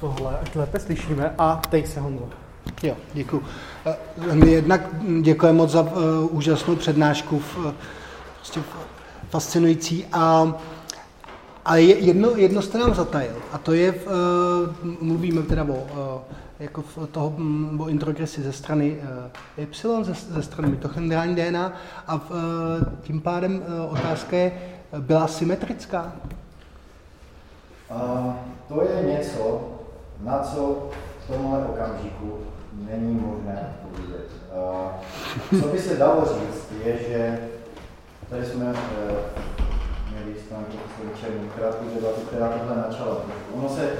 tohle, ať lépe slyšíme. A teď se Honzo. Jo, děkuji. My jednak děkujeme moc za uh, úžasnou přednášku, uh, prostě fascinující. A, a jedno, jedno jste nám zatajil, a to je, uh, mluvíme teda o, uh, jako v toho, um, o introgresi ze strany uh, Y, ze, ze strany mitochondriální DNA, a uh, tím pádem uh, otázka je, byla symetrická? Uh, to je něco, na co v tomhle okamžiku není možné odpovědět. Co by se dalo říct, je, že tady jsme uh, měli s panem profesorem krátkou debatu, která tohle načala. Ono se,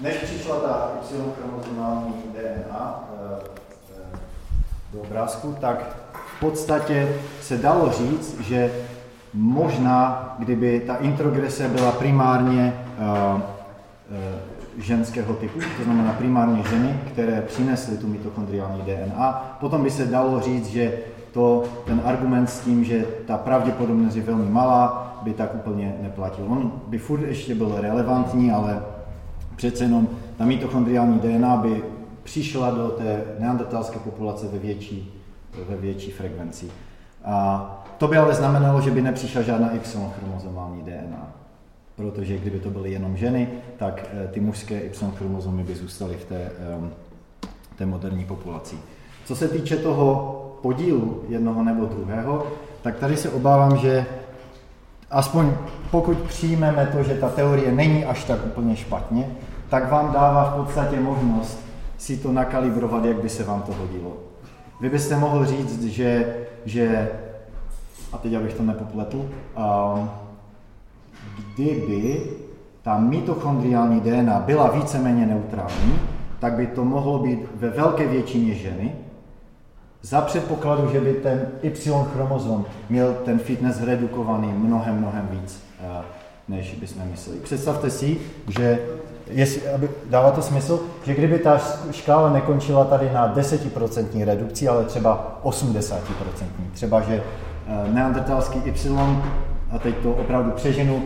než přišla ta Y-chromozomální DNA uh, uh, do obrázku, tak v podstatě se dalo říct, že možná, kdyby ta introgrese byla primárně uh, uh, ženského typu, to znamená primárně ženy, které přinesly tu mitochondriální DNA. Potom by se dalo říct, že to, ten argument s tím, že ta pravděpodobnost je velmi malá, by tak úplně neplatil. On by furt ještě byl relevantní, ale přece jenom ta mitochondriální DNA by přišla do té neandertalské populace ve větší, ve větší frekvenci. A to by ale znamenalo, že by nepřišla žádná Y-chromozomální DNA protože kdyby to byly jenom ženy, tak eh, ty mužské Y-chromozomy by zůstaly v té, té moderní populaci. Co se týče toho podílu jednoho nebo druhého, tak tady se obávám, že aspoň pokud přijmeme to, že ta teorie není až tak úplně špatně, tak vám dává v podstatě možnost si to nakalibrovat, jak by se vám to hodilo. Vy byste mohl říct, že, že a teď abych to nepopletl, um, kdyby ta mitochondriální DNA byla víceméně neutrální, tak by to mohlo být ve velké většině ženy, za předpokladu, že by ten Y-chromozom měl ten fitness redukovaný mnohem, mnohem víc, eh, než bychom mysleli. Představte si, že jestli, aby, dává to smysl, že kdyby ta škála nekončila tady na 10% redukci, ale třeba 80%, třeba že eh, neandertalský Y a teď to opravdu přeženu,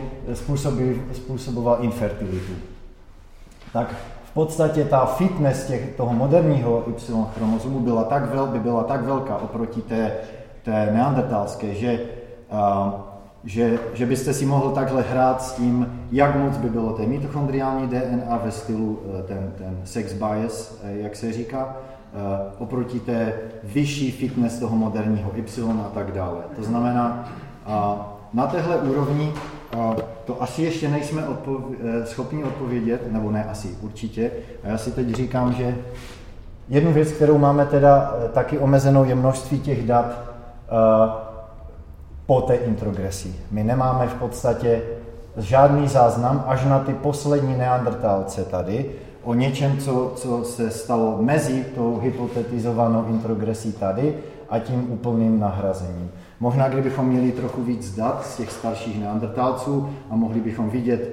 způsoboval infertilitu. Tak v podstatě ta fitness těch, toho moderního Y chromozomu byla tak vel, by byla tak velká oproti té, té neandertalské, že, uh, že, že byste si mohl takhle hrát s tím, jak moc by bylo té mitochondriální DNA ve stylu uh, ten, ten sex bias, uh, jak se říká, uh, oproti té vyšší fitness toho moderního Y a tak dále. To znamená, na téhle úrovni to asi ještě nejsme odpov- eh, schopni odpovědět, nebo ne asi, určitě. A já si teď říkám, že jednu věc, kterou máme teda eh, taky omezenou, je množství těch dat eh, po té introgresi. My nemáme v podstatě žádný záznam až na ty poslední neandertálce tady o něčem, co, co se stalo mezi tou hypotetizovanou introgresí tady a tím úplným nahrazením. Možná, kdybychom měli trochu víc dat z těch starších neandertálců a mohli bychom vidět,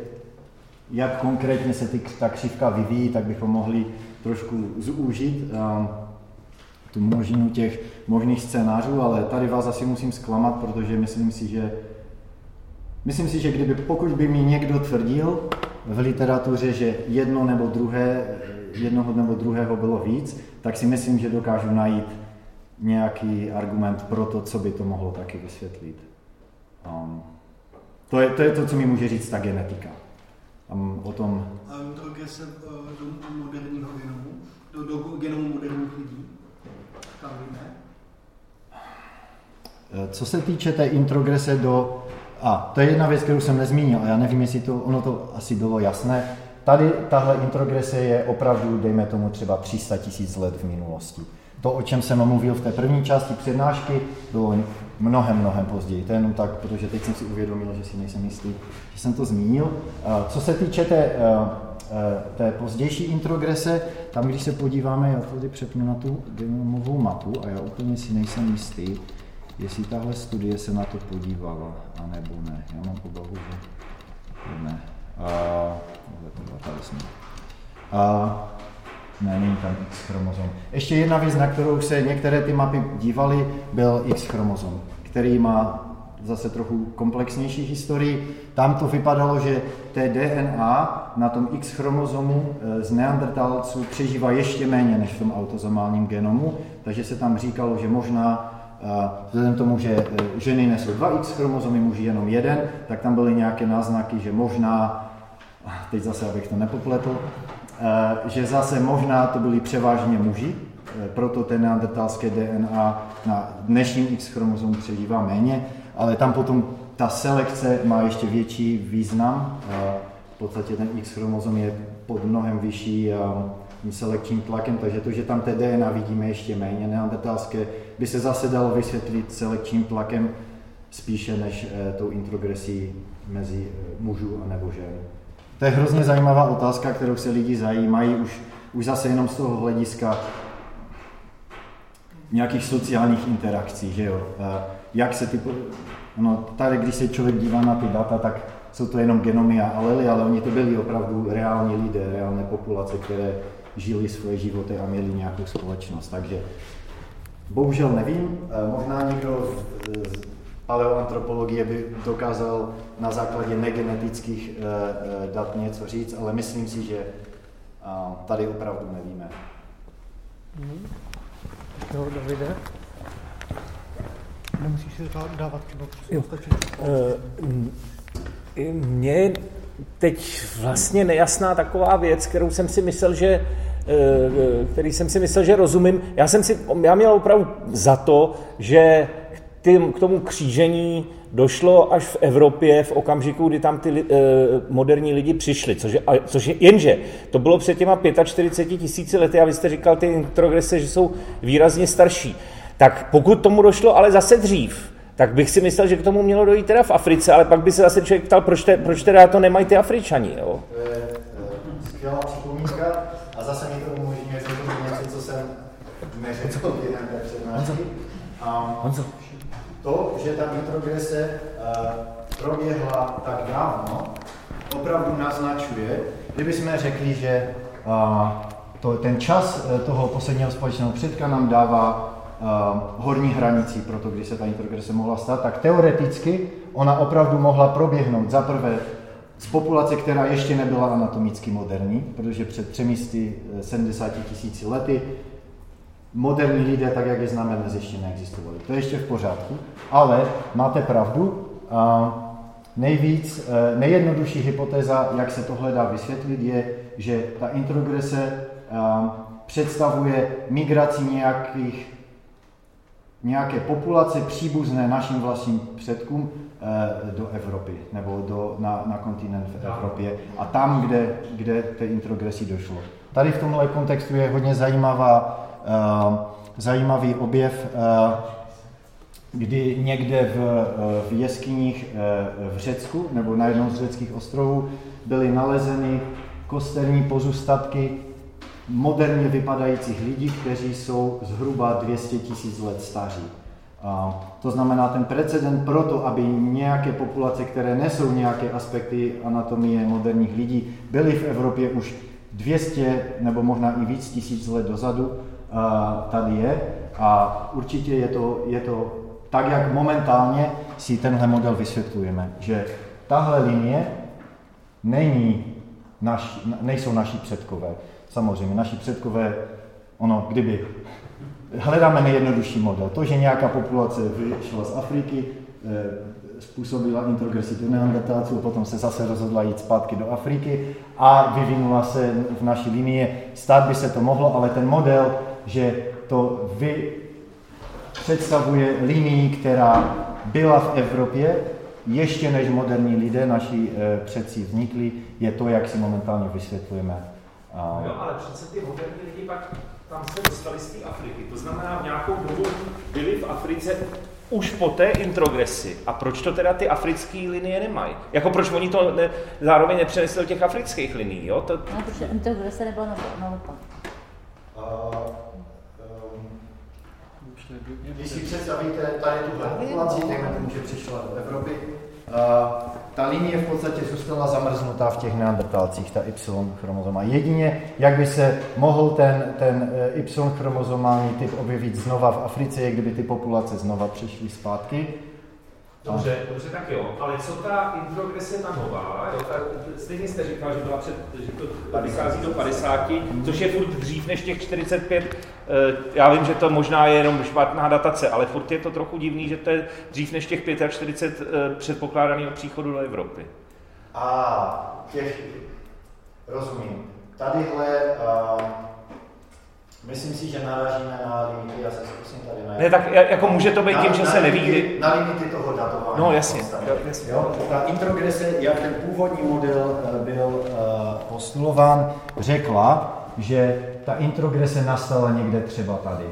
jak konkrétně se ty, ta křivka vyvíjí, tak bychom mohli trošku zúžit um, tu možinu těch možných scénářů, ale tady vás asi musím zklamat, protože myslím si, že myslím si, že kdyby, pokud by mi někdo tvrdil v literatuře, že jedno nebo druhé, jednoho nebo druhého bylo víc, tak si myslím, že dokážu najít nějaký argument pro to, co by to mohlo taky vysvětlit. Um, to, je, to je to, co mi může říct ta genetika. Um, o tom... A introgrese uh, do moderního genomu, do, do genomu moderních lidí, Eh, co se týče té introgrese do... A to je jedna věc, kterou jsem nezmínil, a já nevím, jestli to, ono to asi bylo jasné. Tady tahle introgrese je opravdu, dejme tomu, třeba 300 tisíc let v minulosti. To, o čem jsem mluvil v té první části přednášky, bylo mnohem, mnohem později. To je jenom tak, protože teď jsem si uvědomil, že si nejsem jistý, že jsem to zmínil. Co se týče té, eh, eh, té pozdější introgrese, tam, když se podíváme, já tady přepnu na tu genomovou mapu a já úplně si nejsem jistý, jestli tahle studie se na to podívala, anebo ne. Já mám obavu, že ne. A, tady jsme. A, není tam X chromozom. Ještě jedna věc, na kterou se některé ty mapy dívaly, byl X chromozom, který má zase trochu komplexnější historii. Tam to vypadalo, že té DNA na tom X chromozomu eh, z neandertalců přežívá ještě méně než v tom autozomálním genomu, takže se tam říkalo, že možná eh, vzhledem tomu, že eh, ženy nesou dva X chromozomy, muži jenom jeden, tak tam byly nějaké náznaky, že možná, teď zase abych to nepopletl, že zase možná to byli převážně muži, proto ten neandertalské DNA na dnešním X chromozomu přežívá méně, ale tam potom ta selekce má ještě větší význam. V podstatě ten X chromozom je pod mnohem vyšší selekčním tlakem, takže to, že tam té DNA vidíme ještě méně neandertalské, by se zase dalo vysvětlit selekčním tlakem spíše než tou introgresí mezi mužů a nebo žen. To je hrozně zajímavá otázka, kterou se lidi zajímají už, už zase jenom z toho hlediska nějakých sociálních interakcí, že jo. Jak se ty, no tady, když se člověk dívá na ty data, tak jsou to jenom genomy a alely, ale oni to byli opravdu reální lidé, reálné populace, které žili svoje životy a měli nějakou společnost. Takže bohužel nevím, možná někdo z paleoantropologie by dokázal na základě negenetických eh, eh, dat něco říct, ale myslím si, že tady opravdu nevíme. Mm. Jo, Davide? Nemusíš si dávat třeba. Uh, Mně teď vlastně nejasná taková věc, kterou jsem si myslel, že eh, který jsem si myslel, že rozumím. Já jsem si, já měl opravdu za to, že k tomu křížení došlo až v Evropě v okamžiku, kdy tam ty uh, moderní lidi přišli, což je, což je, jenže to bylo před těma 45 tisíci lety a vy jste říkal ty introgrese, že jsou výrazně starší. Tak pokud tomu došlo ale zase dřív, tak bych si myslel, že k tomu mělo dojít teda v Africe, ale pak by se zase člověk ptal, proč, te, proč teda to nemají ty Afričani. Jo? To je uh, skvělá připomínka a zase mi to umožňuje něco, co jsem neřekl v jiné. Honzo to, že ta introgrese uh, proběhla tak dávno, opravdu naznačuje, kdyby jsme řekli, že uh, to, ten čas uh, toho posledního společného předka nám dává uh, horní hranici pro to, kdy se ta introgrese mohla stát, tak teoreticky ona opravdu mohla proběhnout za prvé z populace, která ještě nebyla anatomicky moderní, protože před 370 tisíci lety moderní lidé, tak jak je známe dnes, ještě neexistovali. To je ještě v pořádku, ale máte pravdu. A nejvíc, e, nejjednodušší hypotéza, jak se tohle dá vysvětlit, je, že ta introgrese představuje migraci nějakých, nějaké populace příbuzné našim vlastním předkům e, do Evropy, nebo do, na, na kontinent v Evropě a tam, kde, kde té introgresi došlo. Tady v tomhle kontextu je hodně zajímavá Eh, zajímavý objev, eh, kdy někde v, eh, v jeskyních v Řecku nebo na jednom z řeckých ostrovů byly nalezeny kosterní pozůstatky moderně vypadajících lidí, kteří jsou zhruba 200 tisíc let staří. To znamená, ten precedent pro to, aby nějaké populace, které nesou nějaké aspekty anatomie moderních lidí, byly v Evropě už 200 nebo možná i víc tisíc let dozadu, tady je a určitě je to, je to tak, jak momentálně si tenhle model vysvětlujeme, že tahle linie není naš, nejsou naši předkové. Samozřejmě, naši předkové, ono, kdyby hledáme nejjednodušší model. To, že nějaká populace vyšla z Afriky, eh, způsobila introgresitu neandertálců, potom se zase rozhodla jít zpátky do Afriky a vyvinula se v naší linii. Stát by se to mohlo, ale ten model že to vy představuje linii, která byla v Evropě, ještě než moderní lidé, naši e, předci vznikli, je to, jak si momentálně vysvětlujeme. A... Jo, ale přece ty moderní lidi pak tam se dostali z té Afriky. To znamená, v nějakou dobu byli v Africe už po té introgresi. A proč to teda ty africké linie nemají? Jako proč oni to ne, zároveň nepřenesli do těch afrických linií, jo? To... No, protože introgrese nebyla naopak. Uh... Když si představíte tady tu populaci, dejme tomu, že přišla do Evropy, uh, ta linie v podstatě zůstala zamrznutá v těch neandertalcích, ta Y chromozoma. Jedině, jak by se mohl ten, ten eh, Y chromozomální typ objevit znova v Africe, je kdyby ty populace znova přišly zpátky. Dobře, dobře, tak jo. Ale co ta introgrese ta nová, jo, ta, stejně jste říkal, že, byla před, že to vychází do 50, což je furt dřív než těch 45. Eh, Já vím, že to možná je jenom špatná datace, ale furt je to trochu divný, že to je dřív než těch 45 eh, předpokládaného příchodu do Evropy. A těch, rozumím. Tadyhle, uh, myslím si, že narážíme na limity, já se zkusím tady najít. Ne, tak ja- jako může to být Na- tím, že na se limity- neví. Na limity toho datování. No jasně, jo, jasně. Jo, ta introgrese, jak ten původní model byl uh, postulován, řekla, že ta introgrese nastala někde třeba tady.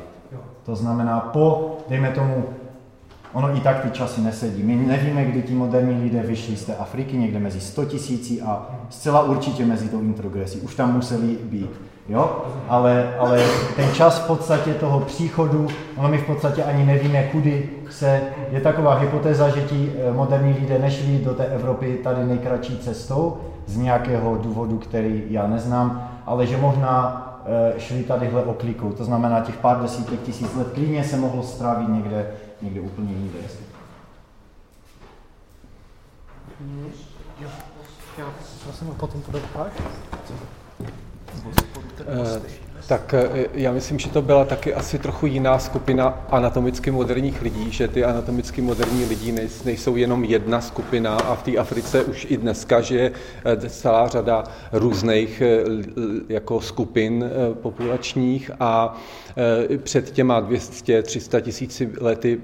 To znamená po, dejme tomu, ono i tak ty časy nesedí. My nevíme, kdy ti moderní lidé vyšli z té Afriky, někde mezi 100 tisíci a zcela určitě mezi tou introgresí. Už tam museli být. Jo? Ale, ale ten čas v podstatě toho příchodu, ono my v podstatě ani nevíme, kudy se, je taková hypotéza, že ti eh, moderní lidé nešli do té Evropy tady nejkratší cestou, z nějakého důvodu, který já neznám, ale že možná šli tadyhle oklikou, to znamená těch pár desítek tisíc let klidně se mohlo strávit někde, někde úplně jinde. Já prosím, a potom to. Tak eh, já myslím, že to byla taky asi trochu jiná skupina anatomicky moderních lidí, že ty anatomicky moderní lidi nejs- nejsou jenom jedna skupina a v té Africe už i dneska žije eh, celá řada různých eh, jako skupin populačních a před těma 200-300 tisíci lety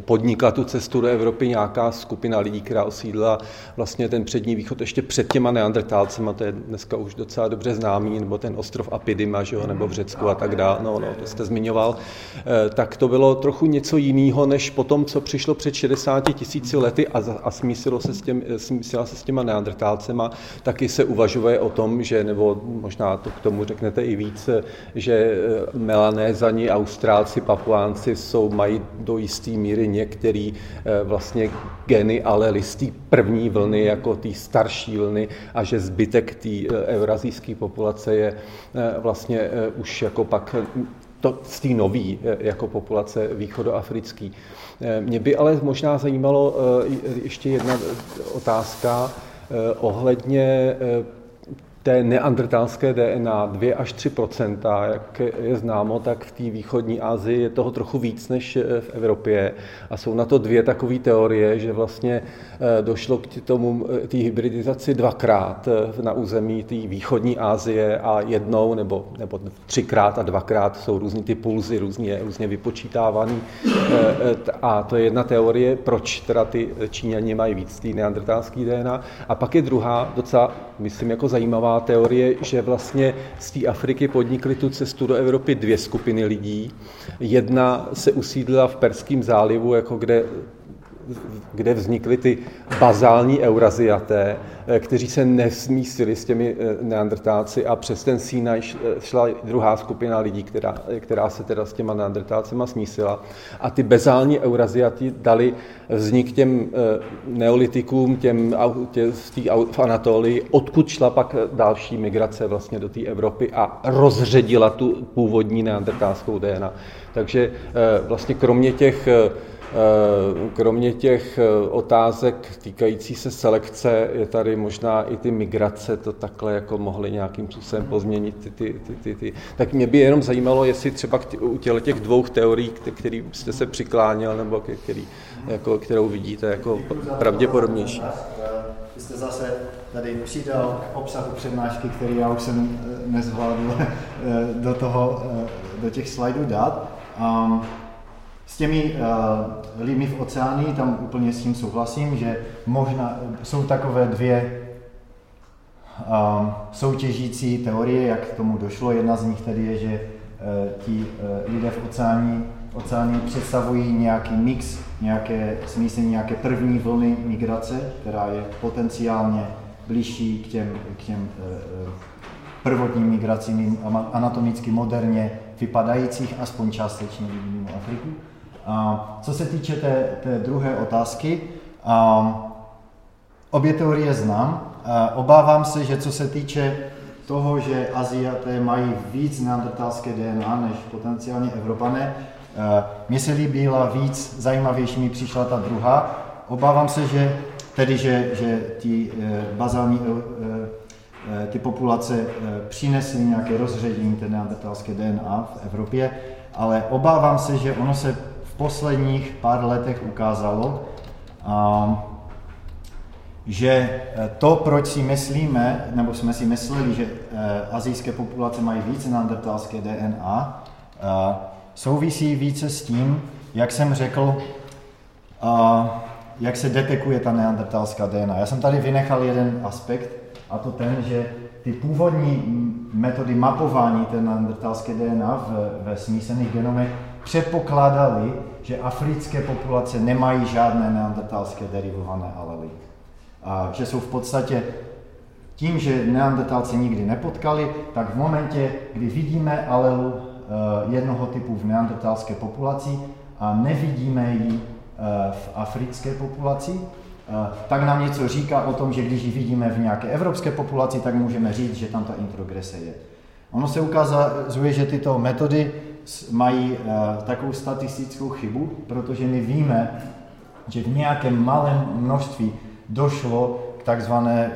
podnikla tu cestu do Evropy nějaká skupina lidí, která osídla vlastně ten přední východ ještě před těma neandrtálcema, to je dneska už docela dobře známý, nebo ten ostrov Apidima, že jo, nebo v Řecku a tak dále, no, no, to jste zmiňoval, Eh, tak to bylo trochu něco jiného, než potom, co přišlo před 60 tisíci lety a, a smísilo se s, těm, smísila se s těma neandrtálcema, taky se uvažuje o tom, že, nebo možná to k tomu řeknete i víc, eh, že eh, melanézani, austrálci, papuánci jsou, mají do jisté míry některý eh, vlastně geny alely z té první vlny, jako té starší vlny a že zbytek té eh, eurazijské populace je eh, vlastně už jako pak to, z té nový jako populace východoafrický. Mě by ale možná zajímalo ještě jedna otázka ohledně té neandertalské DNA 2 až 3% jak je známo, tak v té východní Asii je toho trochu víc než eh, v Evropě. A jsou na to dvě takové teorie, že vlastně eh, došlo k tomu eh, té hybridizaci dvakrát na území té východní Asie a jednou nebo, nebo třikrát a dvakrát jsou různý ty pulzy, různě, různě vypočítávaný. A to je jedna teorie, proč teda ty Číňani mají víc té neandertalské DNA. A pak je druhá, docela, myslím, jako zajímavá teorie, že vlastně z té Afriky podnikly tu cestu do Evropy dvě skupiny lidí. Jedna se usídlila v Perském zálivu, jako kde kde vznikly ty bazální euraziaté, eh, kteří se nesmísili s těmi eh, neandrtáci a přes ten Sinaj š- eh, šla druhá skupina lidí, která, která se teda s těma neandrtácema smísila. A ty bazální euraziaty dali vznik těm neolitikům, těm tě, au- v Anatolii, odkud šla pak další migrace vlastně do té Evropy a rozředila tu původní neandrtálskou DNA. Takže vlastně kromě těch Kromě těch eh, otázek týkající se selekce, je tady možná i ty migrace, to takhle jako mohly nějakým způsobem pozměnit ty, ty, ty, ty, ty. Tak mě by jenom zajímalo, jestli třeba u těch dvou teorií, který jste se přikláněl, nebo který, jako, kterou vidíte jako pravděpodobnější. Vy jste zase tady přidal k obsahu přednášky, který já už jsem eh, nezvládl eh, do, toho, eh, do těch slajdů dát. Um, s těmi uh, lidmi v oceáni, tam úplně s tím souhlasím, že možná jsou takové dvě um, soutěžící teorie, jak k tomu došlo. Jedna z nich tedy je, že uh, ti uh, lidé v oceáni, oceáni představují nějaký mix, nějaké smísení, nějaké první vlny migrace, která je potenciálně blížší k těm, k těm uh, uh, prvotním migracím anatomicky moderně vypadajících, aspoň částečně mimo Afriku. Co se týče té, té druhé otázky, obě teorie znám. Obávám se, že co se týče toho, že Aziaté mají víc neandertalské DNA než potenciálně Evropané, mně se líbila víc, zajímavější mi přišla ta druhá obávám se, že tedy, že, že ty eh, bazální eh, eh, ty populace přinesly nějaké rozředění té neandertalské DNA v Evropě, ale obávám se, že ono se posledních pár letech ukázalo, že to, proč si myslíme, nebo jsme si mysleli, že azijské populace mají více neandertalské DNA, souvisí více s tím, jak jsem řekl, jak se detekuje ta neandertalská DNA. Já jsem tady vynechal jeden aspekt, a to ten, že ty původní metody mapování té neandertalské DNA v, ve smísených genomech předpokládaly, že africké populace nemají žádné neandertalské derivované alely. A že jsou v podstatě tím, že neandertalci nikdy nepotkali, tak v momentě, kdy vidíme alelu eh, jednoho typu v neandertalské populaci a nevidíme ji Eh, v africké populaci, eh, tak nám něco říká o tom, že když ji vidíme v nějaké evropské populaci, tak můžeme říct, že tam ta introgrese je. Ono se ukazuje, že tyto metody mají eh, takovou statistickou chybu, protože my víme, že v nějakém malém množství došlo k takzvané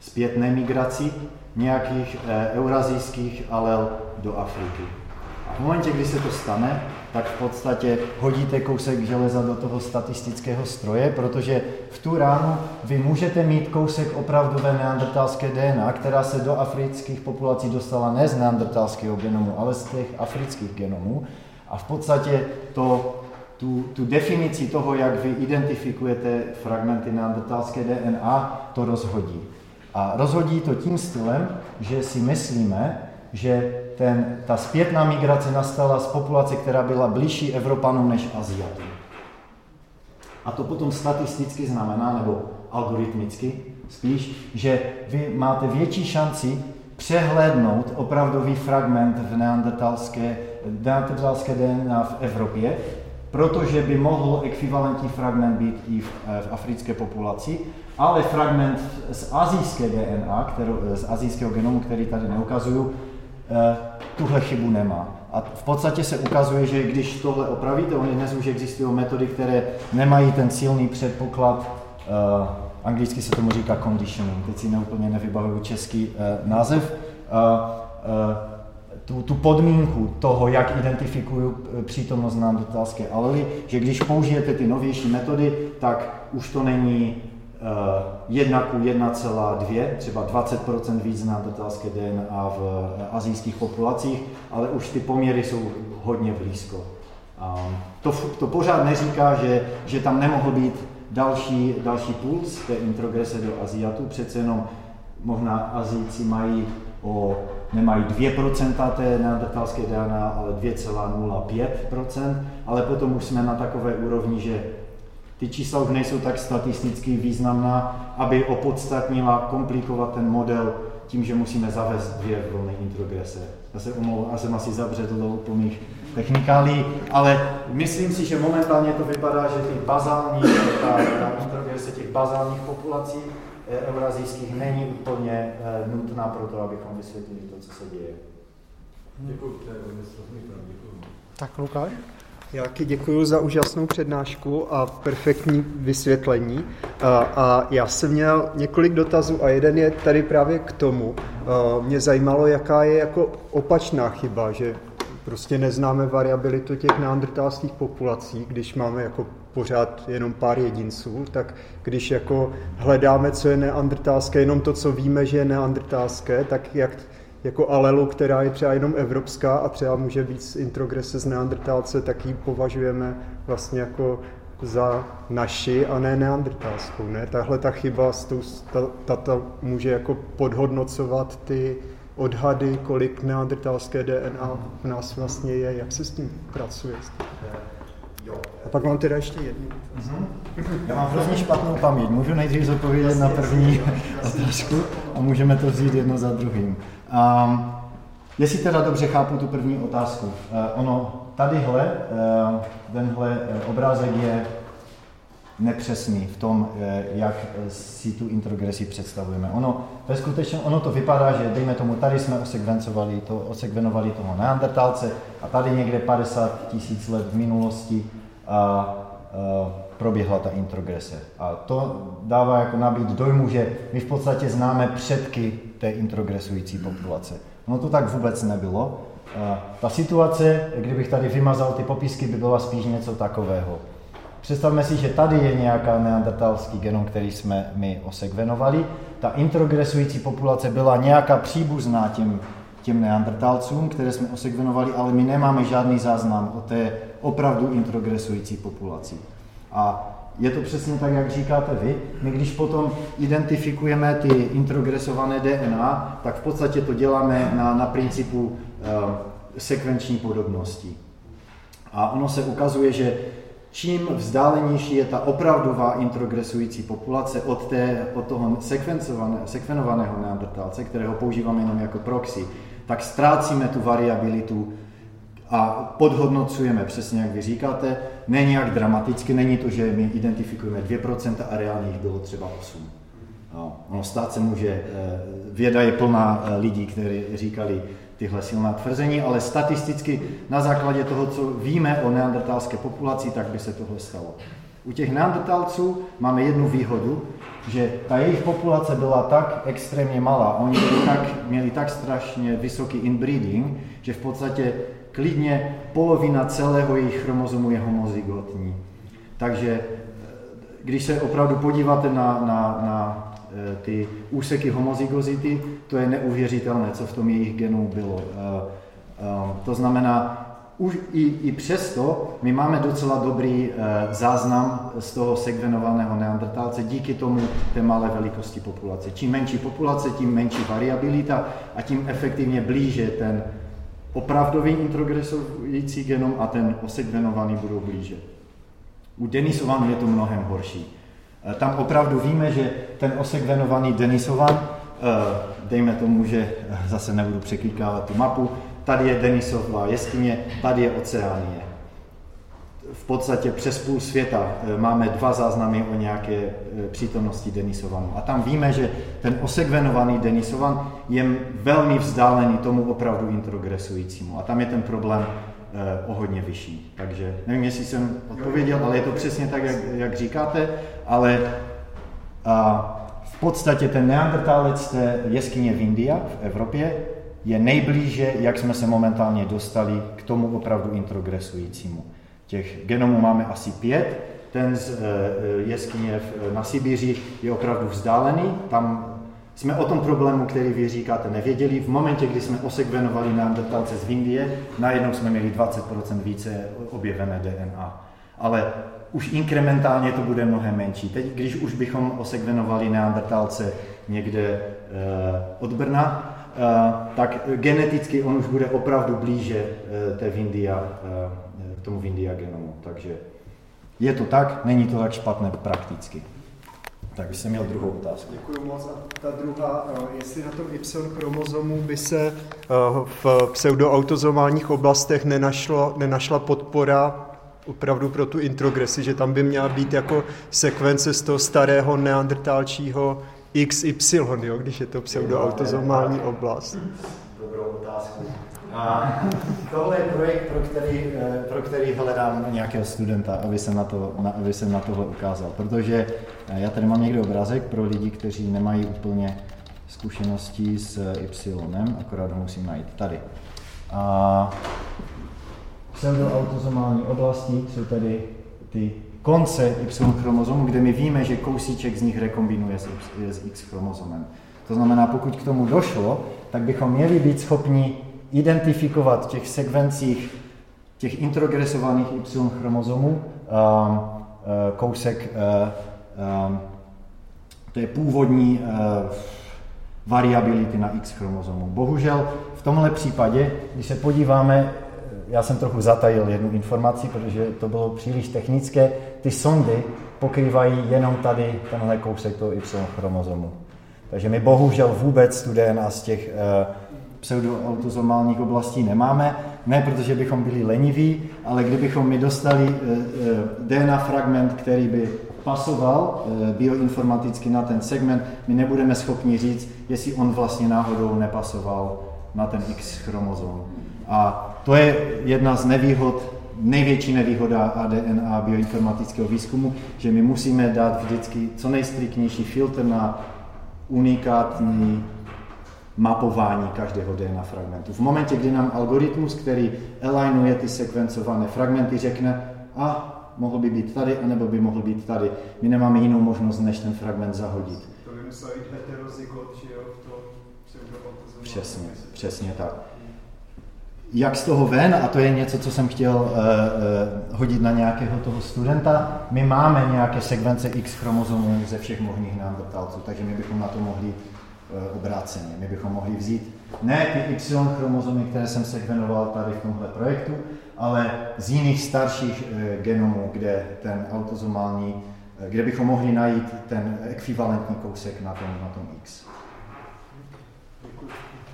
zpětné migraci nějakých eurazijských alel do Afriky. A v momentě, kdy se to stane, tak v podstatě hodíte kousek železa do toho statistického stroje, protože v tu ránu vy můžete mít kousek opravdové neandertalské DNA, která se do afrických populací dostala ne z neandertalského genomu, ale z těch afrických genomů. A v podstatě to, tu, tu definici toho, jak vy identifikujete fragmenty neandertalské DNA, to rozhodí. A rozhodí to tím stylem, že si myslíme, že ten, ta zpětná migrace nastala z populace, která byla blížší Evropanům než Aziatům. A to potom statisticky znamená, nebo algoritmicky spíš, že vy máte větší šanci přehlédnout opravdový fragment v neandertalské, neandertalské DNA v Evropě, protože by mohl ekvivalentní fragment být i v, eh, v africké populaci, ale fragment z azijské DNA, kterou, z azijského genomu, který tady neukazuju, tuhle chybu nemá. A v podstatě se ukazuje, že když tohle opravíte, oni dnes už existují metody, které nemají ten silný předpoklad, uh, anglicky se tomu říká conditioning, teď si neúplně nevybavuju český uh, název, uh, uh, tu, tu podmínku toho, jak identifikuju přítomnost neandertalské alely, že když použijete ty novější metody, tak už to není 1 ku 1,2, třeba 20% víc na dotázky DNA v eh, azijských populacích, ale už ty poměry jsou hodně blízko. To, to pořád neříká, že, že tam nemohl být další, další puls té introgrese do Aziatu, přece jenom možná Azijci mají o, nemají 2% té neandertalské DNA, ale 2,05%, ale potom už jsme na takové úrovni, že ty čísla už nejsou tak statisticky významná, aby opodstatnila komplikovat ten model tím, že musíme zavést dvě vlny introgrese. Já se omlouvám, já jsem asi zabředl do úplných technikálí, ale myslím si, že momentálně to vypadá, že ty bazální, ta, ta introgrese těch bazálních populací eh, eurazijských není úplně eh, nutná pro to, abychom vysvětlili to, co se děje. Děkuji, to je Tak Lukáš? Já taky děkuji za úžasnou přednášku a perfektní vysvětlení. A, a já jsem měl několik dotazů a jeden je tady právě k tomu. A mě zajímalo, jaká je jako opačná chyba, že prostě neznáme variabilitu těch neandertalských populací, když máme jako pořád jenom pár jedinců, tak když jako hledáme, co je neandertalské, jenom to, co víme, že je neandertalské, tak jak jako alelu, která je třeba jenom evropská a třeba může být z introgrese z neandertálce, tak ji považujeme vlastně jako za naši a ne neandertálskou. Ne? Tahle ta chyba, ta, ta, ta může jako podhodnocovat ty odhady, kolik neandertalské DNA v nás vlastně je, jak se s tím pracuje. A pak mám teda ještě jednu. Mm-hmm. Já mám hrozně špatnou paměť. Můžu nejdřív zodpovědět na první otázku a můžeme to vzít jedno za druhým. Um, jestli teda dobře chápu tu první otázku. Uh, ono, tadyhle, uh, tenhle uh, obrázek je nepřesný v tom, uh, jak si tu introgresi představujeme. Ono, ve skutečně, ono to vypadá, že dejme tomu, tady jsme osekvencovali to, osekvenovali toho neandertalce a tady někde 50 tisíc let v minulosti a proběhla ta introgrese. A to dává jako nabít dojmu, že my v podstatě známe předky té introgresující populace. No to tak vůbec nebylo. Ta situace, kdybych tady vymazal ty popisky, by byla spíš něco takového. Představme si, že tady je nějaká neandertalský genom, který jsme my osekvenovali. Ta introgresující populace byla nějaká příbuzná těm, těm neandertalcům, které jsme osekvenovali, ale my nemáme žádný záznam o té opravdu introgresující populaci. A je to přesně tak, jak říkáte vy. My když potom identifikujeme ty introgresované DNA, tak v podstatě to děláme na, na principu uh, sekvenční podobnosti. A ono se ukazuje, že čím vzdálenější je ta opravdová introgresující populace od, té, od toho sekvenovaného neandertálce, kterého používáme jenom jako proxy, tak ztrácíme tu variabilitu a podhodnocujeme, přesně jak vy říkáte, ne nějak dramaticky, není to, že my identifikujeme 2% a reálně jich bylo třeba 8. No, ono stát se může, eh, věda je plná eh, lidí, kteří říkali tyhle silná tvrzení, ale statisticky na základě toho, co víme o neandertalské populaci, tak by se tohle stalo. U těch neandertalců máme jednu výhodu, že ta jejich populace byla tak extrémně malá, oni měli tak, měli tak strašně vysoký inbreeding, že v podstatě klidně polovina celého jejich chromozomu je homozygotní. Takže eh, když se opravdu podíváte na, na, na eh, ty úseky homozygozity, to je neuvěřitelné, co v tom jejich genu bylo. Eh, to znamená, už i, i přesto my máme docela dobrý záznam z toho segvenovaného neandertálce díky tomu té malé velikosti populace. Čím menší populace, tím menší variabilita a tím efektivně blíže ten opravdový introgresující genom a ten osegmenovaný budou blíže. U denisovanů je to mnohem horší. E, tam opravdu víme, že ten osegvenovaný denisovan, e, dejme tomu, že zase nebudu překlikávat tu mapu, tady je Denisová jeskyně, tady je Oceánie v podstatě přes půl světa eh, máme dva záznamy o nějaké eh, přítomnosti Denisovanů. A tam víme, že ten osegvenovaný Denisovan je velmi vzdálený tomu opravdu introgresujícímu. A tam je ten problém eh, o hodně vyšší. Takže nevím, jestli jsem odpověděl, ale je to přesně tak, jak, jak říkáte, ale a, v podstatě ten neandertálec té jeskyně v Indii, v Evropě, je nejblíže, jak jsme se momentálně dostali k tomu opravdu introgresujícímu. Těch genomů máme asi pět, ten z eh, eh, jeskyně na Sibiři je opravdu vzdálený, tam jsme o tom problému, který vy říkáte, nevěděli. V momentě, kdy jsme osekvenovali neandertalce z Indie, najednou jsme měli 20% více objevené DNA. Ale už inkrementálně to bude mnohem menší. Teď, když už bychom osekvenovali neandertalce někde e, od Brna, e, tak geneticky on už bude opravdu blíže e, té Vindia, e, tomu Vindia genomu. Takže je to tak, není to tak špatné prakticky. Tak jsem měl druhou otázku. Děkuji moc. A ta druhá, eh, jestli na tom Y chromozomu by se eh, v pseudoautozomálních oblastech nenašlo, nenašla podpora opravdu pro tu introgresi, že tam by měla být jako sekvence z toho starého neandertálčího XY, jo, když je to pseudoautozomální oblast. Dobrou otázku. A tohle je projekt, pro který, eh, pro který hledám nějakého studenta, aby jsem, na to, aby jsem na tohle ukázal. Protože eh, já tady mám někde obrázek pro lidi, kteří nemají úplně zkušenosti s Y, akorát ho musím najít tady. A pseudoautozomální oblasti jsou tady ty konce Y chromozomu, kde my víme, že kousíček z nich rekombinuje s, s X chromozomem. To znamená, pokud k tomu došlo, tak bychom měli být schopni identifikovat v těch sekvencích těch introgresovaných Y chromozomů um, uh, kousek uh, um, té původní uh, variability na X chromozomu. Bohužel v tomhle případě, když se podíváme, já jsem trochu zatajil jednu informaci, protože to bylo příliš technické, ty sondy pokrývají jenom tady tenhle kousek toho Y chromozomu. Takže my bohužel vůbec tu DNA z těch uh, pseudoautozomálních oblastí nemáme. Ne protože bychom byli leniví, ale kdybychom mi dostali eh, eh, DNA fragment, který by pasoval eh, bioinformaticky na ten segment, my nebudeme schopni říct, jestli on vlastně náhodou nepasoval na ten X chromozom. A to je jedna z nevýhod největší nevýhoda ADN a bioinformatického výzkumu, že my musíme dát vždycky co nejstriktnější filtr na unikátní mapování každého DNA fragmentu. V momentě, kdy nám algoritmus, který alignuje ty sekvencované fragmenty, řekne, a mohl by být tady, anebo by mohl být tady. My nemáme jinou možnost, než ten fragment zahodit. To by musel být heterozygot, že jo, v to Přesně, přesně tak. Jak z toho ven, a to je něco, co jsem chtěl uh, uh, hodit na nějakého toho studenta, my máme nějaké sekvence X chromozomů ze všech možných neandertalců, takže my bychom na to mohli obráceně. My bychom mohli vzít ne ty Y chromozomy, které jsem sekvenoval tady v tomhle projektu, ale z jiných starších uh, genomů, kde ten autozomální, uh, kde bychom mohli najít ten ekvivalentní kousek na tom, na tom X.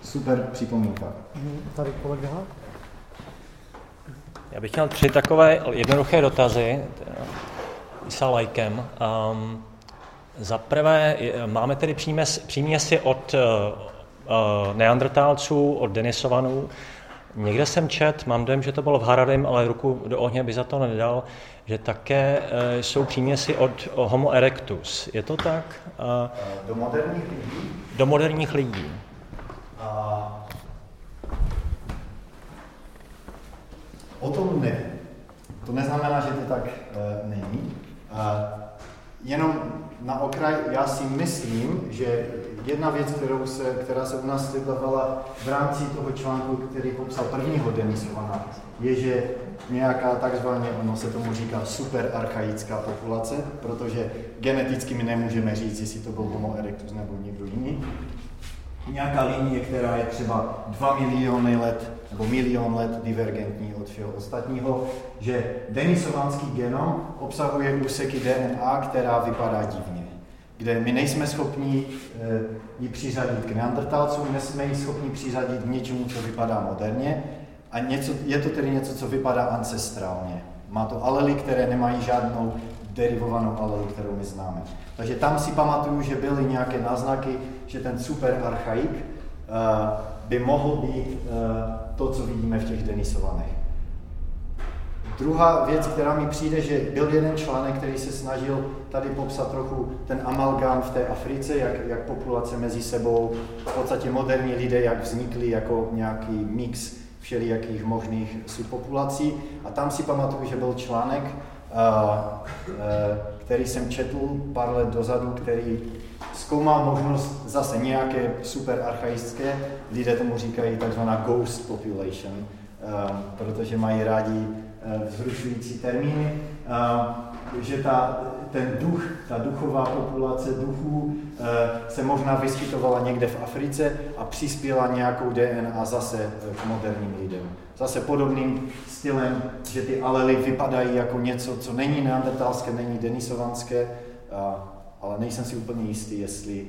Super připomínka. Tady kolega. Já bych měl tři takové jednoduché dotazy, s lajkem. Um, za prvé, máme tedy přímě si od uh, neandrtálců, od Denisovanů. Někde jsem čet, mám dojem, že to bylo v Haradim, ale ruku do ohně by za to nedal, že také uh, jsou příměsi od Homo erectus. Je to tak? Uh, do moderních lidí? Do moderních lidí. A o tom nevím. To neznamená, že to tak uh, není. Uh, jenom na okraj, já si myslím, že jedna věc, kterou se, která se u nás slibovala v rámci toho článku, který popsal prvního Denisovana, je, že nějaká takzvaně, ono se tomu říká superarchaická populace, protože geneticky my nemůžeme říct, jestli to byl Homo erectus nebo někdo jiný, nějaká linie, která je třeba 2 miliony let nebo milion let divergentní od všeho ostatního, že denisovanský genom obsahuje úseky DNA, která vypadá divně, kde my nejsme schopni e, ji přiřadit k neandertalcům, nejsme ji schopni přiřadit k něčemu, co vypadá moderně, a něco, je to tedy něco, co vypadá ancestrálně. Má to alely, které nemají žádnou derivovanou alelu, kterou my známe. Takže tam si pamatuju, že byly nějaké náznaky, že ten super archaik uh, by mohl být uh, to, co vidíme v těch Denisovanech. Druhá věc, která mi přijde, že byl jeden článek, který se snažil tady popsat trochu ten amalgám v té Africe, jak, jak populace mezi sebou, v podstatě moderní lidé, jak vznikli jako nějaký mix všelijakých možných subpopulací. A tam si pamatuju, že byl článek, který jsem četl pár let dozadu, který zkoumal možnost zase nějaké super archaické, lidé tomu říkají takzvaná ghost population, protože mají rádi vzrušující termíny, že ta, ten duch, ta duchová populace duchů se možná vyskytovala někde v Africe a přispěla nějakou DNA zase k moderním lidem. Zase podobným stylem, že ty alely vypadají jako něco, co není neandertalské, není denisovanské, ale nejsem si úplně jistý, jestli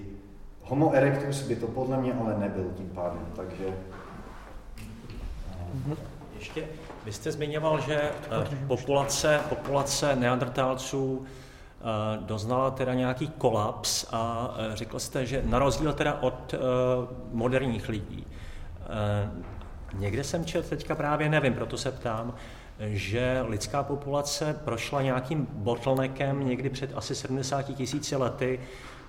Homo erectus by to podle mě ale nebyl tím pádem, takže... Ještě, vy jste zmiňoval, že eh, populace, populace neandertálců eh, doznala teda nějaký kolaps a eh, řekl jste, že na rozdíl teda od moderních lidí. Někde jsem četl, teďka právě nevím, proto se ptám, že lidská populace prošla nějakým bottleneckem někdy před asi 70 tisíci lety,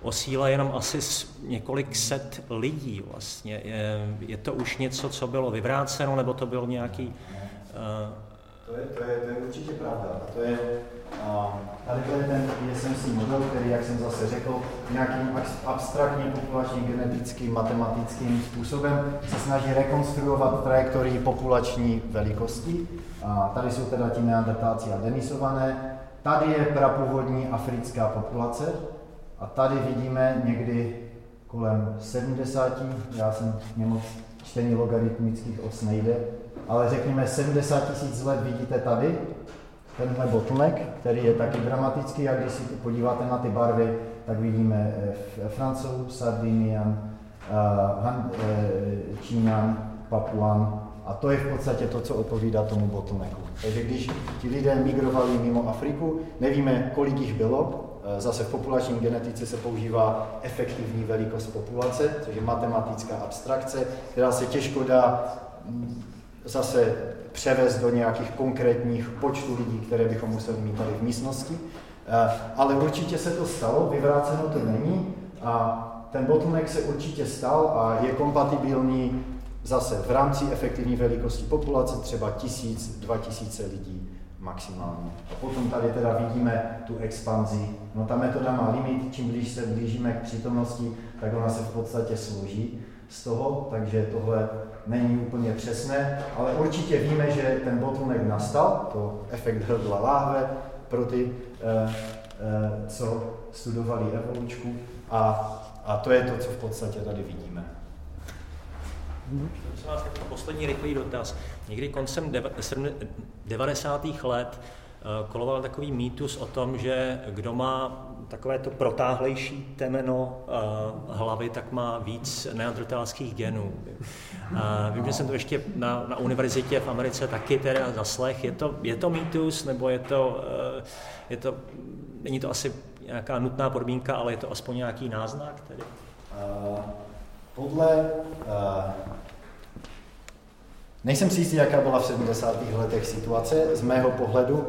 o síle jenom asi několik set lidí vlastně. Je, je to už něco, co bylo vyvráceno, nebo to byl nějaký... To, je, to, je, to je určitě pravda. A to je, Tady to je ten ISMC model, který, jak jsem zase řekl, nějakým abstraktním populačním genetickým matematickým způsobem se snaží rekonstruovat trajektorii populační velikosti. A tady jsou teda ti neandertáci a denisované. Tady je prapůvodní africká populace a tady vidíme někdy kolem 70, já jsem mě moc čtení logaritmických os nejde, ale řekněme 70 tisíc let vidíte tady, tenhle bottleneck, který je taky dramatický a když si podíváte na ty barvy, tak vidíme eh, Francouz, Sardinian, eh, eh, Papuan a to je v podstatě to, co odpovídá tomu bottlenecku. Takže když ti lidé migrovali mimo Afriku, nevíme, kolik jich bylo, Zase v populační genetice se používá efektivní velikost populace, což je matematická abstrakce, která se těžko dá mm, zase převést do nějakých konkrétních počtů lidí, které bychom museli mít tady v místnosti. Eh, ale určitě se to stalo, vyvráceno to není a ten bottleneck se určitě stal a je kompatibilní zase v rámci efektivní velikosti populace třeba tisíc, dva tisíce lidí maximálně. A potom tady teda vidíme tu expanzi. No ta metoda má limit, čím blíž se blížíme k přítomnosti, tak ona se v podstatě složí z toho, takže tohle není úplně přesné, ale určitě víme, že ten bottleneck nastal, to efekt hrdla láhve pro ty, eh, eh, co studovali evolučku a, a to je to, co v podstatě tady vidíme. Vás, poslední rychlý dotaz. Někdy koncem 90. let eh, koloval takový mýtus o tom, že kdo má takové to protáhlejší temeno uh, hlavy, tak má víc neandertalských genů. Uh, vím, že jsem to ještě na, na univerzitě v Americe taky teda zaslech. Je to, je to mýtus, nebo je to, uh, je to, není to asi nějaká nutná podmínka, ale je to aspoň nějaký náznak? Tedy? Uh, podle uh, Nejsem si jistý, jaká byla v 70. letech situace. Z mého pohledu,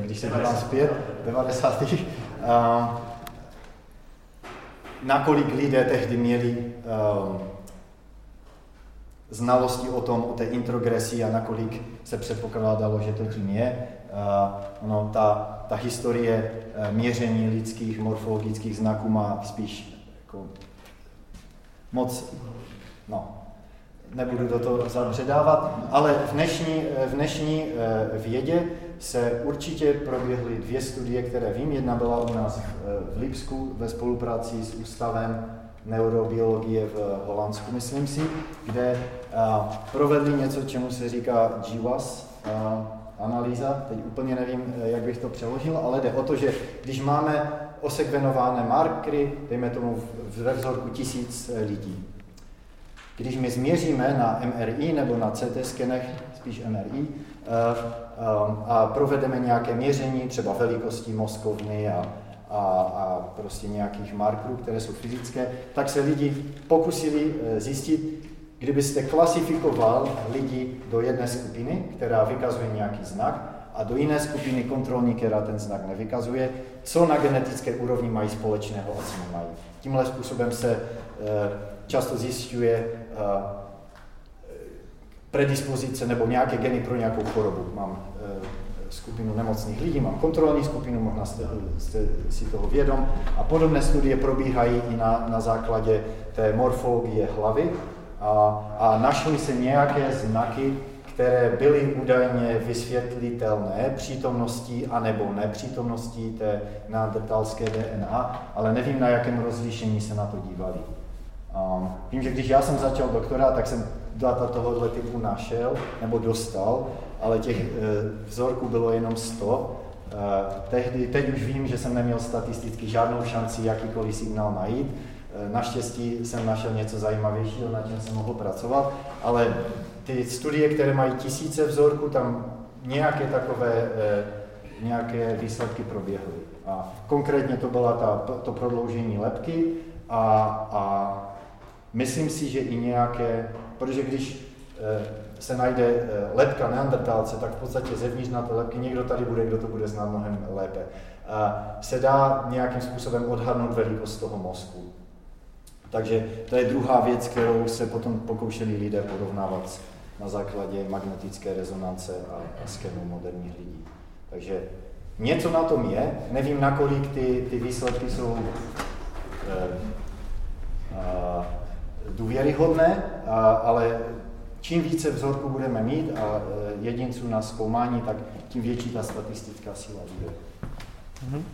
když se dívám zpět, 90. Nakolik lidé tehdy měli uh, znalosti o tom, o té introgresi a nakolik se předpokládalo, že to tím je. No, ta, ta historie uh, měření lidských morfologických znaků má spíš jako moc, no, nebudu do toho zabředávat, ale v dnešní, v dnešní eh, vědě se určitě proběhly dvě studie, které vím. Jedna byla u nás v Lipsku ve spolupráci s Ústavem neurobiologie v Holandsku, myslím si, kde eh, provedli něco, čemu se říká GWAS eh, analýza. Teď úplně nevím, jak bych to přeložil, ale jde o to, že když máme osekvenované markery, dejme tomu ve vzorku tisíc lidí, když my změříme na MRI nebo na CT skenech, spíš MRI, eh, eh, a provedeme nějaké měření, třeba velikosti mozkovny a, a, a prostě nějakých markerů, které jsou fyzické, tak se lidi pokusili eh, zjistit, kdybyste klasifikoval lidi do jedné skupiny, která vykazuje nějaký znak, a do jiné skupiny kontrolní, která ten znak nevykazuje, co na genetické úrovni mají společného a co nemají. Tímhle způsobem se často zjišťuje eh, predispozice nebo nějaké geny pro nějakou chorobu. Mám eh, skupinu nemocných lidí, mám kontrolní skupinu, možná jste, jste si toho vědom. A podobné studie probíhají i na, na základě té morfologie hlavy. A, a našly se nějaké znaky, které byly údajně vysvětlitelné přítomností anebo nepřítomností té neandertalské DNA, ale nevím, na jakém rozlišení se na to dívali. Um, vím, že když já jsem začal doktorát, tak jsem data tohohle typu našel nebo dostal, ale těch e, vzorků bylo jenom 100. E, tehdy, teď už vím, že jsem neměl statisticky žádnou šanci jakýkoliv signál najít. E, naštěstí jsem našel něco zajímavějšího, na čem jsem mohl pracovat, ale ty studie, které mají tisíce vzorků, tam nějaké takové nějaké výsledky proběhly. A konkrétně to byla ta, to prodloužení lepky a, a Myslím si, že i nějaké, protože když eh, se najde eh, lepka neandertálce, tak v podstatě zevnitř na té lepky někdo tady bude, kdo to bude znát mnohem lépe. Se dá nějakým způsobem odhadnout velikost toho mozku. Takže to je druhá věc, kterou se potom pokoušeli lidé porovnávat na základě magnetické rezonance a, skenu moderních lidí. Takže něco na tom je, nevím, nakolik ty, ty výsledky jsou eh, eh, důvěryhodné, ale čím více vzorků budeme mít a e, jedinců na zkoumání, tak tím větší ta statistická síla bude. Mhm.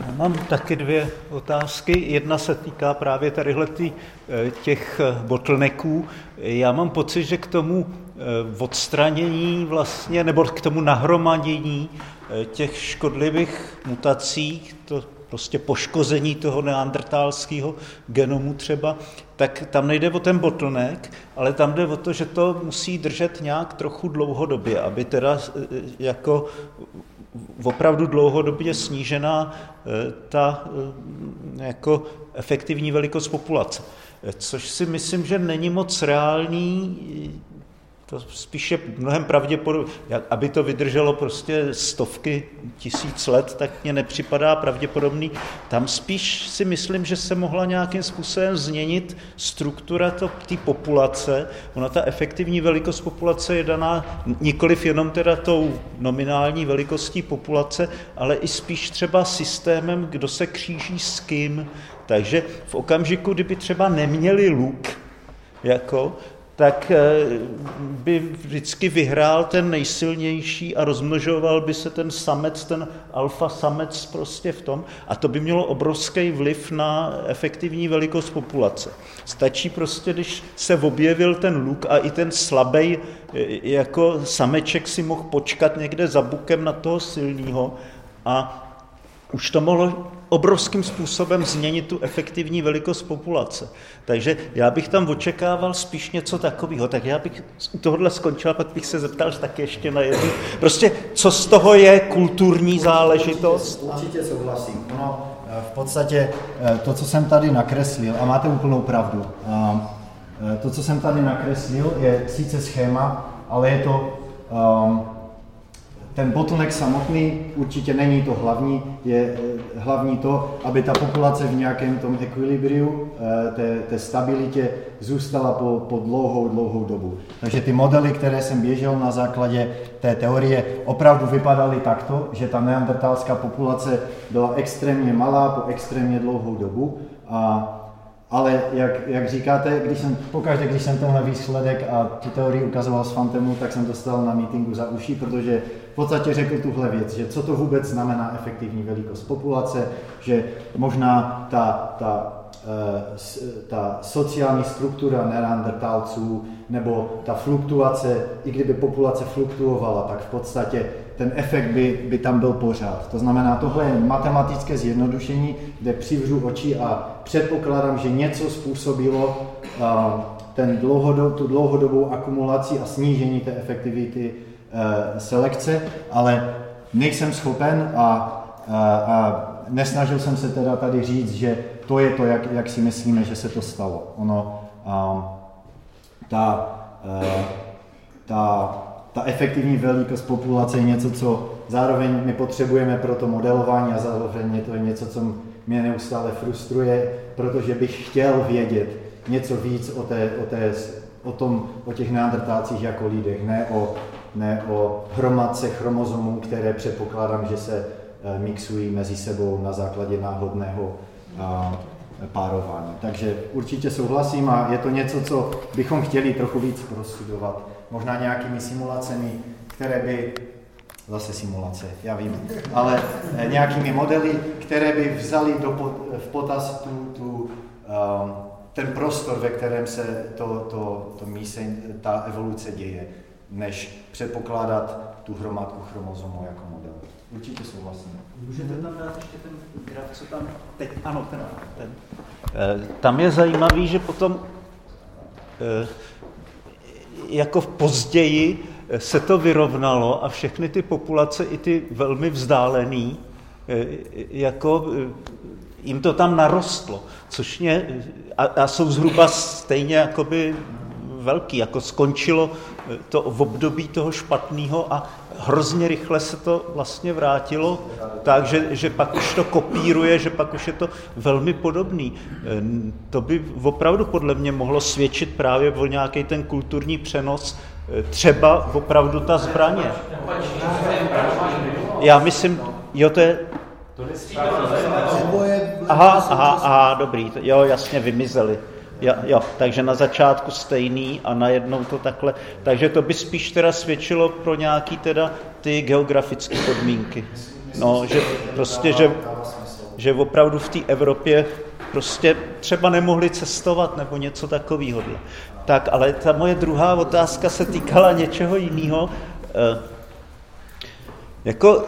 Já mám taky dvě otázky. Jedna se týká právě tadyhle e, těch e, bottlenecků. Já mám pocit, že k tomu odstranění vlastně, nebo k tomu nahromadění těch škodlivých mutací, prostě poškození toho neandertálského genomu třeba, tak tam nejde o ten bottleneck, ale tam jde o to, že to musí držet nějak trochu dlouhodobě, aby teda e, jako opravdu dlouhodobě snížená e, ta e, jako efektivní velikost populace. Což si myslím, že není moc reálný To spíše mnohem pravděpodobně, aby to vydrželo prostě stovky tisíc let, tak mně nepřipadá pravděpodobný. Tam spíš si myslím, že se mohla nějakým způsobem změnit struktura té populace. Ona ta efektivní velikost populace je daná nikoliv jenom teda tou nominální velikostí populace, ale i spíš třeba systémem, kdo se kříží s kým. Takže v okamžiku, kdyby třeba neměli luk, jako, tak eh, by vždycky vyhrál ten nejsilnější a rozmnožoval by se ten samec, ten alfa samec prostě v tom a to by mělo obrovský vliv na efektivní velikost populace. Stačí prostě, když se objevil ten luk a i ten slabý eh, jako sameček si mohl počkat někde za bukem na toho silného a už to mohlo obrovským způsobem změnit tu efektivní velikost populace. Takže já bych tam očekával spíš něco takového. Tak já bych u tohohle skončil, pak bych se zeptal tak ještě na jednu. Prostě, co z toho je kulturní záležitost? Určitě souhlasím. Eh, v podstatě eh, to, co jsem tady nakreslil, a máte úplnou pravdu, eh, to, co jsem tady nakreslil, je sice schéma, ale je to ten bottleneck samotný určitě není to hlavní, je eh, hlavní to, aby ta populace v nějakém tom ekvilibriu, eh, té, té stabilitě zůstala po, po dlouhou, dlouhou dobu. Takže ty modely, které jsem běžel na základě té teorie, opravdu vypadaly takto, že ta neandertalská populace byla extrémně malá po extrémně dlouhou dobu a ale jak, jak říkáte, když jsem, pokaždé, když jsem tenhle výsledek a tu teorii ukazoval s Fantemu, tak jsem dostal na meetingu za uší, protože v podstatě řekl tuhle věc, že co to vůbec znamená efektivní velikost populace, že možná ta, ta, eh, ta sociální struktura neandertalců nebo ta fluktuace, i kdyby populace fluktuovala, tak v podstatě ten efekt by, by tam byl pořád. To znamená, tohle je matematické zjednodušení, kde přivřu oči a předpokládám, že něco způsobilo uh, ten dlouhodob, tu dlouhodobou akumulaci a snížení té efektivity selekce, ale nejsem schopen a, a, a nesnažil jsem se teda tady říct, že to je to, jak, jak si myslíme, že se to stalo. Ono, um, ta, uh, ta ta efektivní velikost populace je něco, co zároveň my potřebujeme pro to modelování a zároveň je to něco, co mě neustále frustruje, protože bych chtěl vědět něco víc o, té, o, té, o, tom, o těch neandertácích jako lidech, ne o, ne o hromadce chromozomů, které předpokládám, že se eh, mixují mezi sebou na základě náhodného párování. Takže určitě souhlasím a je to něco, co bychom chtěli trochu víc prostudovat možná nějakými simulacemi, které by, zase simulace, já vím, ale eh, nějakými modely, které by vzali do, v potaz tu, tu, ten prostor, ve kterém se to, to, to míseň, ta evoluce děje, než předpokládat tu hromádku chromozomů jako model. Určitě souhlasím. Můžete tam dát ještě ten graf, co tam teď, ano, ten, ten. Eh, tam je zajímavý, že potom eh, jako později se to vyrovnalo a všechny ty populace, i ty velmi vzdálený, eh, jako eh, jim to tam narostlo, což mě, a, a jsou zhruba stejně jakoby velký, jako skončilo to v období toho špatného a hrozně rychle se to vlastně vrátilo, takže že pak už to kopíruje, že pak už je to velmi podobný. To by opravdu podle mě mohlo svědčit právě o nějaký ten kulturní přenos, třeba opravdu ta zbraně. Já myslím, jo, to je... Aha, aha, aha, dobrý, jo, jasně, vymizeli. Jo, jo, takže na začátku stejný a najednou to takhle. Takže to by spíš teda svědčilo pro nějaký teda ty geografické podmínky. No, že prostě, že, že opravdu v té Evropě prostě třeba nemohli cestovat nebo něco takového. Tak, ale ta moje druhá otázka se týkala něčeho jiného. E, jako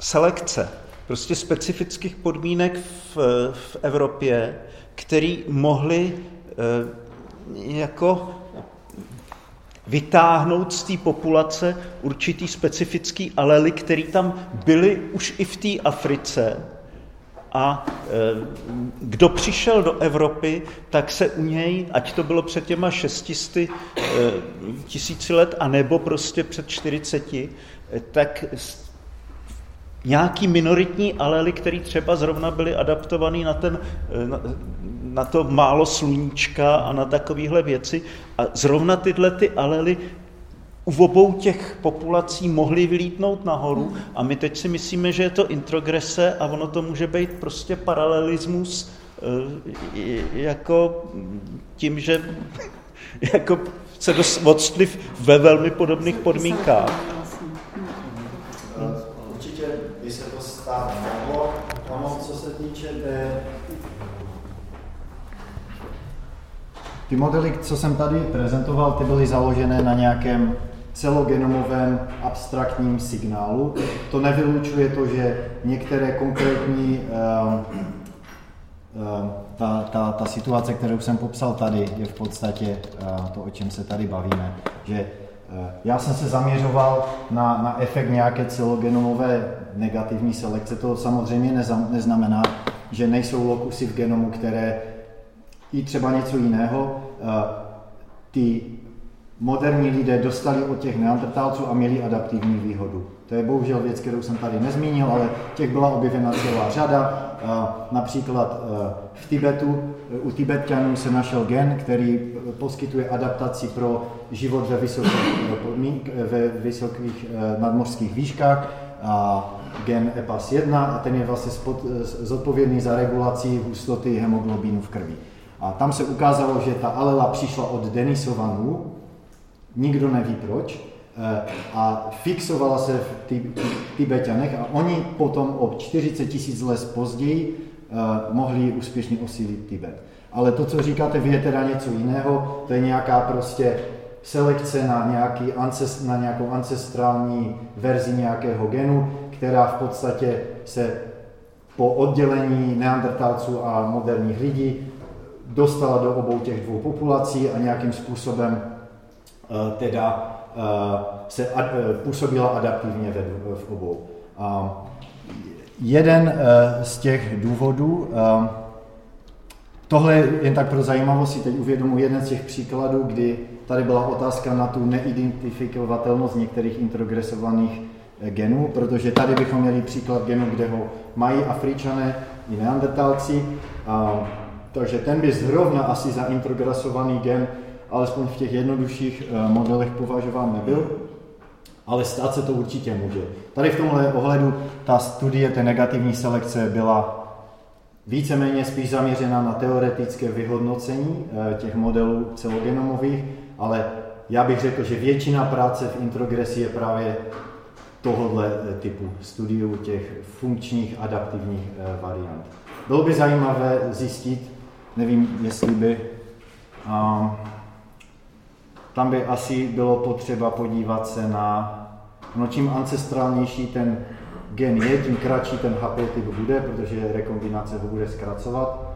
selekce, prostě specifických podmínek v, v Evropě, který mohli e, jako vytáhnout z té populace určitý specifický alely, který tam byly už i v té Africe. A kdo přišel do Evropy, tak se u něj, ať to bylo před těma šestisty tisíci let, anebo prostě před 40, tak nějaký minoritní alely, které třeba zrovna byly adaptované na, ten, na, na to málo sluníčka a na takovéhle věci. A zrovna tyhle ty alely u obou těch populací mohly vylítnout nahoru a my teď si myslíme, že je to introgrese a ono to může být prostě paralelismus eh, jako tím, že jako se odstli ve velmi podobných podmínkách. Určitě by se to stát mohlo. Ono, co se týče té... Ty modely, co jsem tady prezentoval, ty byly založené na nějakém celogenomovém abstraktním signálu. To nevylučuje to, že některé konkrétní uh, uh, ta, ta, ta situace, kterou jsem popsal tady, je v podstatě uh, to, o čem se tady bavíme. Že já jsem se zaměřoval na, na efekt nějaké celogenomové negativní selekce. To samozřejmě neznamená, že nejsou lokusy v genomu, které i třeba něco jiného. Ty moderní lidé dostali od těch neandertálců a měli adaptivní výhodu. To je bohužel věc, kterou jsem tady nezmínil, ale těch byla objevena celá řada. Například e, v Tibetu, u Tibetanů se našel gen, který poskytuje adaptaci pro život ve vysokých, ve vysokých nadmořských výškách. A gen EPAS1 a ten je vlastně zodpovědný za regulaci hustoty hemoglobínu v krvi. A tam se ukázalo, že ta alela přišla od Denisovanů, nikdo neví proč, eh, a fixovala se v Tibetanech a oni potom o 40 tisíc let později eh, mohli úspěšně osílit Tibet. Ale to, co říkáte vy, je teda něco jiného, to je nějaká prostě selekce na, nějaký ancest, na nějakou ancestrální verzi nějakého genu, která v podstatě se po oddělení neandertalců a moderních lidí dostala do obou těch dvou populací a nějakým způsobem Eh, teda eh, se eh, působila adaptivně v, obou. Jeden z těch důvodů, tohle jen tak pro zajímavost si teď uvědomuji jeden z těch příkladů, kdy tady byla otázka na tu neidentifikovatelnost některých introgresovaných genů, protože tady bychom měli příklad genu, kde ho mají Afričané i neandertalci, takže ten by zrovna asi za introgresovaný gen alespoň v těch jednodušších eh, modelech považován nebyl, ale stát se to určitě může. Tady v tomhle ohledu ta studie té negativní selekce byla víceméně spíš zaměřena na teoretické vyhodnocení eh, těch modelů celogenomových, ale já bych řekl, že většina práce v introgresi je právě tohohle eh, typu studiu těch funkčních adaptivních variant. Bylo by zajímavé zjistit, nevím, jestli by um, tam by asi bylo potřeba podívat se na, no čím ancestrálnější ten gen je, tím kratší ten haplotyp bude, protože rekombinace ho bude zkracovat.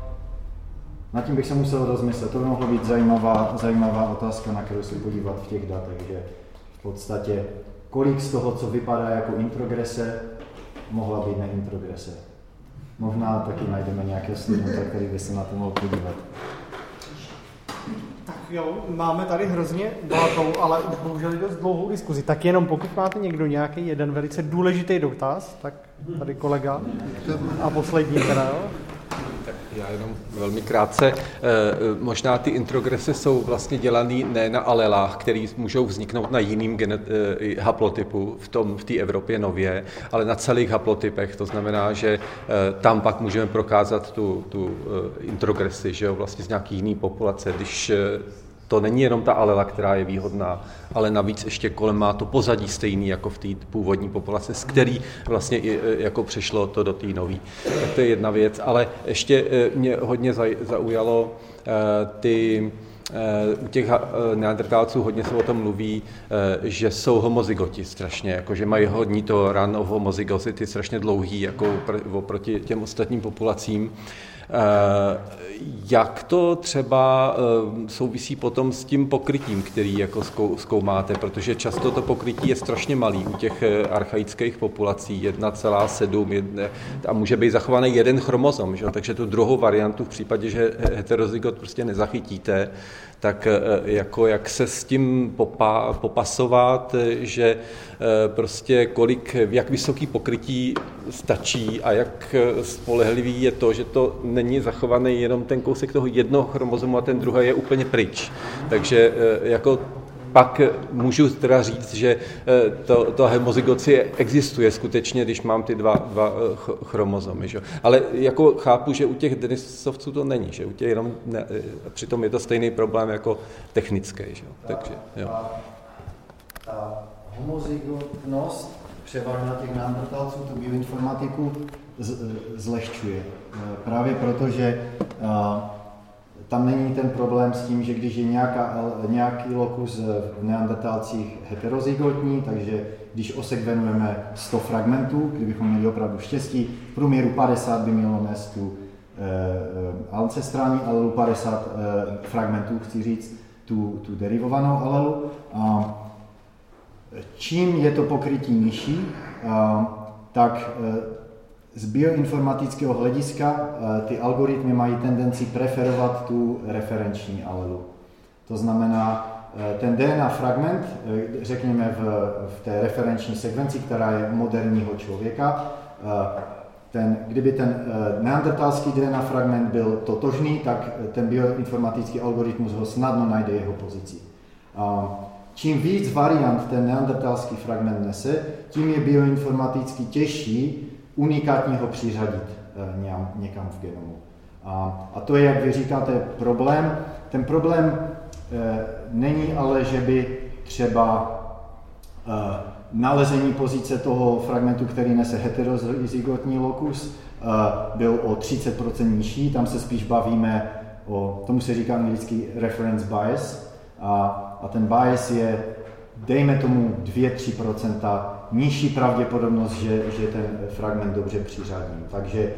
Na tím bych se musel rozmyslet. To by mohla být zajímavá, zajímavá otázka, na kterou se podívat v těch datech, že v podstatě kolik z toho, co vypadá jako introgrese, mohla být neintrogrese. Možná taky najdeme nějaké studenta, který by se na to mohl podívat jo, máme tady hrozně bohatou, ale bohužel dost dlouhou diskuzi. Tak jenom pokud máte někdo nějaký jeden velice důležitý dotaz, tak tady kolega a poslední teda, jo. Já jenom velmi krátce. Eh, možná ty introgrese jsou vlastně dělané ne na alelách, které můžou vzniknout na jiným genet, eh, haplotypu v tom v té Evropě nově, ale na celých haplotypech. To znamená, že eh, tam pak můžeme prokázat tu, tu introgresi, že jo, vlastně z nějaký jiný populace. Když to není jenom ta alela, která je výhodná, ale navíc ještě kolem má to pozadí stejný jako v té původní populace, z který vlastně i, e, jako přešlo to do té nové. Tak to je jedna věc, ale ještě e, mě hodně zaujalo e, ty u těch neandertálců hodně se o tom mluví, že jsou homozygoti strašně, jako že mají hodně to run of homozygosity strašně dlouhý, jako oproti těm ostatním populacím. Jak to třeba souvisí potom s tím pokrytím, který jako zkoumáte, protože často to pokrytí je strašně malý u těch archaických populací, 1,7 a může být zachovaný jeden chromozom, že? takže tu druhou variantu v případě, že heterozygot prostě nezachytíte, tak eh, jako jak se s tím popa, popasovat, že eh, prostě kolik, jak vysoký pokrytí stačí a jak eh, spolehlivý je to, že to není zachovaný jenom ten kousek toho jednoho chromozomu a ten druhý je úplně pryč. Takže jako pak můžu teda říct, že eh, to, to hemozygoci existuje skutečně, když mám ty dva, dva eh, chromozomy. Že? Ale jako chápu, že u těch denisovců to není, že u těch jenom ne, eh, přitom je to stejný problém jako technický. Že? Takže, jo. Ta homozygotnost převážná těch námrtalců tu bioinformatiku zlehčuje. Právě proto, že tam není ten problém s tím, že když je nějaká, nějaký lokus v neandertálcích heterozygotní, takže když osekvenujeme 100 fragmentů, kdybychom měli opravdu štěstí, v průměru 50 by mělo nést tu eh, ancestrální alelu, 50 eh, fragmentů, chci říct, tu, tu derivovanou alelu. A čím je to pokrytí nižší, tak eh, z bioinformatického hlediska eh, ty algoritmy mají tendenci preferovat tu referenční alelu. To znamená, eh, ten DNA fragment, eh, řekněme v, v té referenční sekvenci, která je moderního člověka, ten, kdyby ten neandertalský DNA fragment byl totožný, tak ten bioinformatický algoritmus ho snadno najde jeho pozici. Čím víc variant ten neandertalský fragment nese, tím je bioinformaticky těžší unikátního přiřadit eh, někam v genomu. A, a to je, jak vy říkáte, problém. Ten problém e, není ale, že by třeba e, nalezení pozice toho fragmentu, který nese heterozygotní lokus, e, byl o 30% nižší. Tam se spíš bavíme o, tomu se říká anglicky reference bias. A, a ten bias je, dejme tomu 2-3% nižší pravděpodobnost, že, že ten fragment dobře přiřadím. Takže eh,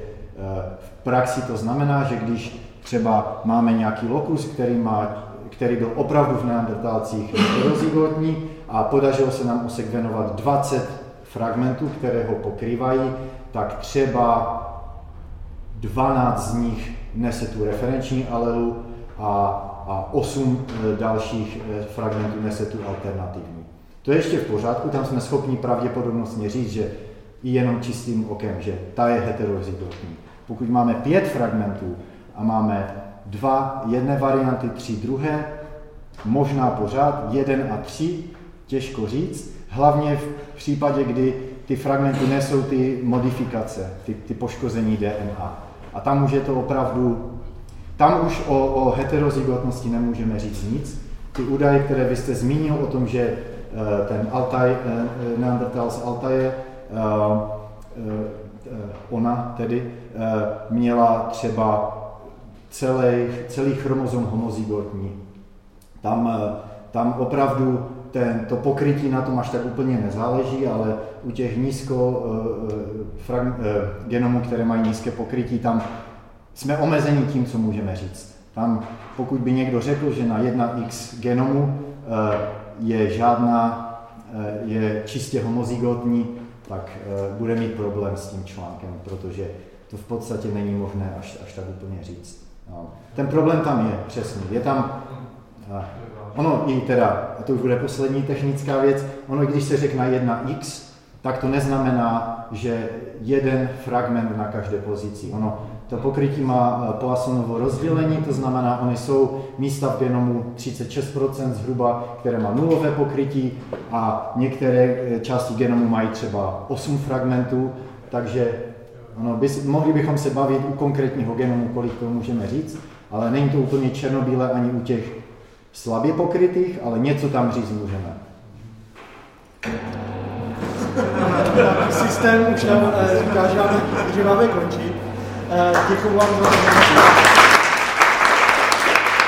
v praxi to znamená, že když třeba máme nějaký lokus, který, má, který byl opravdu v neandertálcích rozigotní a podařilo se nám osekvenovat 20 fragmentů, které ho pokrývají, tak třeba 12 z nich nese tu referenční alelu a, a 8 eh, dalších eh, fragmentů nese tu alternativní. To je ještě v pořádku, tam jsme schopni pravděpodobnostně říct, že i jenom čistým okem, že ta je heterozygotní. Pokud máme pět fragmentů a máme dva jedné varianty, tři druhé, možná pořád, jeden a tři, těžko říct, hlavně v případě, kdy ty fragmenty nesou ty modifikace, ty, ty poškození DNA. A tam už je to opravdu, tam už o, o heterozygotnosti nemůžeme říct nic. Ty údaje, které vy jste zmínil o tom, že ten Altaj, eh, Neandertal z Altaje, eh, ona tedy měla třeba celý, celý chromozom homozygotní. Tam, tam opravdu ten, to pokrytí na tom až tak úplně nezáleží, ale u těch nízko frag, genomů, které mají nízké pokrytí, tam jsme omezeni tím, co můžeme říct. Tam, pokud by někdo řekl, že na 1x genomu je žádná, eh, je čistě homozygotní, tak eh, bude mít problém s tím článkem, protože to v podstatě není možné až, až tak úplně říct. No. Ten problém tam je, přesně. Je tam, ono i teda, a to už bude poslední technická věc, ono když se řekne 1x, tak to neznamená, že jeden fragment na každé pozici. Ono to pokrytí má eh, Poissonovo rozdělení, to znamená, oni jsou místa v genomu 36% zhruba, které má nulové pokrytí a některé eh, části genomu mají třeba 8 fragmentů, takže ono, bys, mohli bychom se bavit u konkrétního genomu, kolik to můžeme říct, ale není to úplně černobílé ani u těch slabě pokrytých, ale něco tam říct můžeme. Systém už nám eh, říká, že máme končit. Děkuji vám za to.